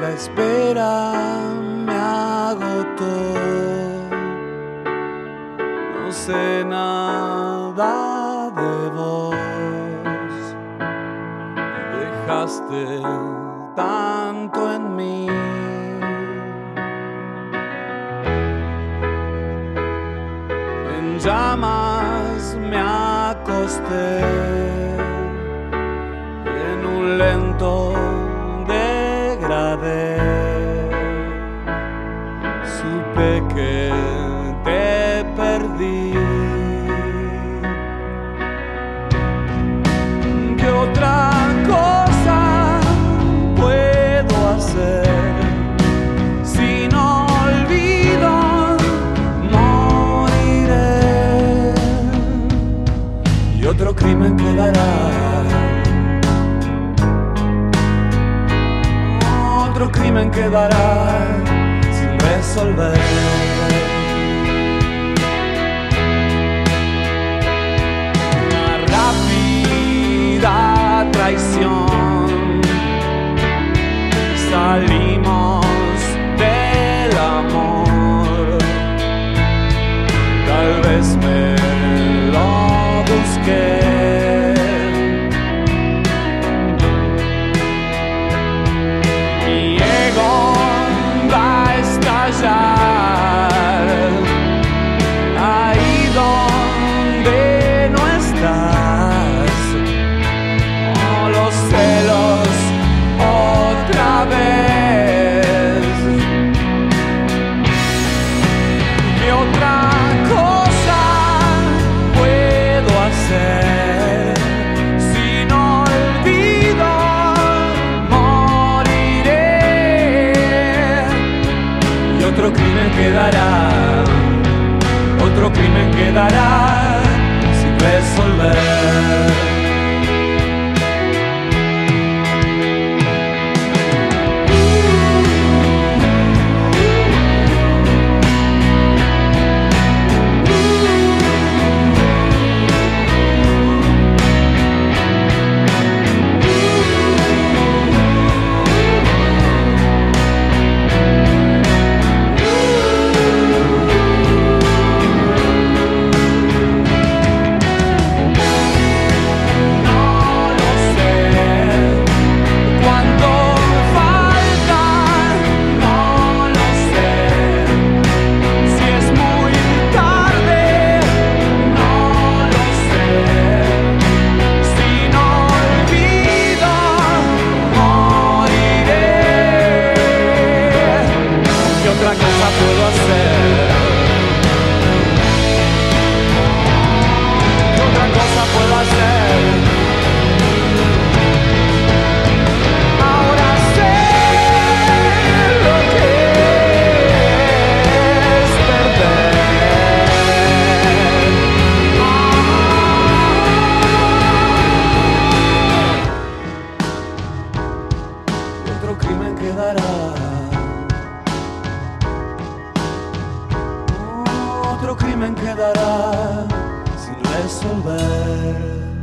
La espera me agotó. No sé nada de vos. Dejaste tanto en mí. En llamas me acosté en un lento Supe que te perdí. ¿Qué otra cosa puedo hacer? Si no olvido, moriré. Y otro crimen quedará. Crimen quedará sin resolver. Una rápida traición. Salimos del amor. Tal vez me sin cosa puedo hacer? ¿Qué otra cosa puedo hacer? Ahora sé quedará sin resolver.